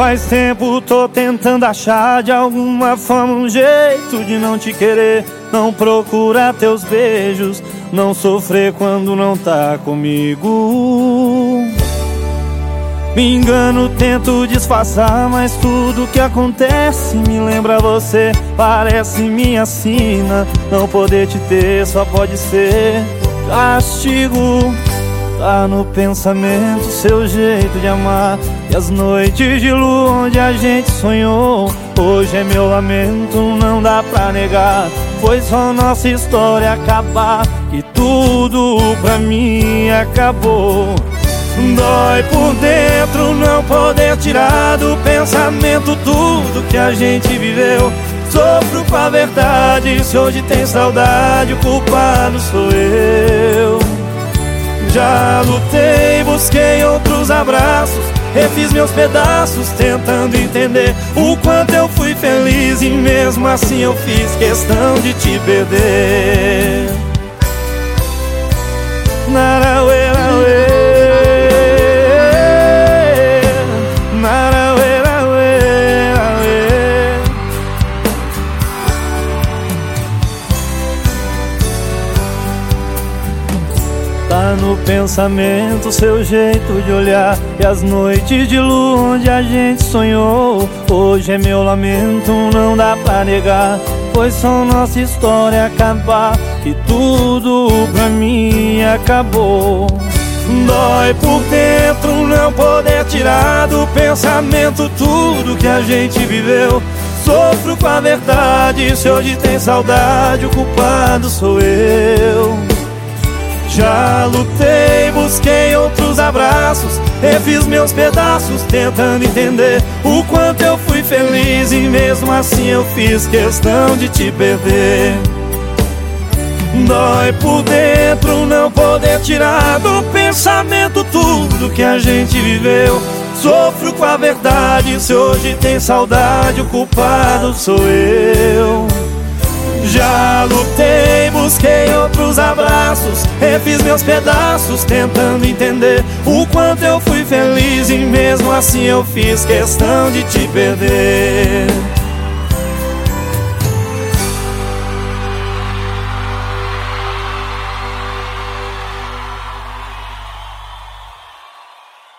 Faz tempo tô tentando achar de alguma forma um jeito de não te querer, não procurar teus beijos, não sofrer quando não tá comigo. Me engano, tento disfarçar, mas tudo que acontece me lembra você. Parece minha sina, não poder te ter só pode ser castigo. Tá no pensamento seu jeito de amar E as noites de lua onde a gente sonhou Hoje é meu lamento, não dá pra negar Foi só nossa história acabar E tudo pra mim acabou. Dói por dentro não poder tirar do pensamento tudo que a gente viveu. Sofro com a verdade, se hoje tem saudade, o culpado sou eu. Já lutei, busquei outros abraços Refiz meus pedaços tentando entender O quanto eu fui feliz e mesmo assim eu fiz questão de te perder Tá no pensamento seu jeito de olhar. E as noites de lua onde a gente sonhou. Hoje é meu lamento, não dá pra negar. Foi só nossa história acabar. E tudo pra mim acabou. Dói por dentro não poder tirar do pensamento tudo que a gente viveu. Sofro com a verdade, se hoje tem saudade, o culpado sou eu já lutei, busquei outros abraços Refiz meus pedaços tentando entender O quanto eu fui feliz e mesmo assim eu fiz questão de te perder. Dói por dentro não poder tirar do pensamento tudo que a gente viveu. Sofro com a verdade, se hoje tem saudade o culpado sou eu. Já lutei, busquei outros abraços Refiz meus pedaços tentando entender O quanto eu fui feliz e mesmo assim eu fiz questão de te perder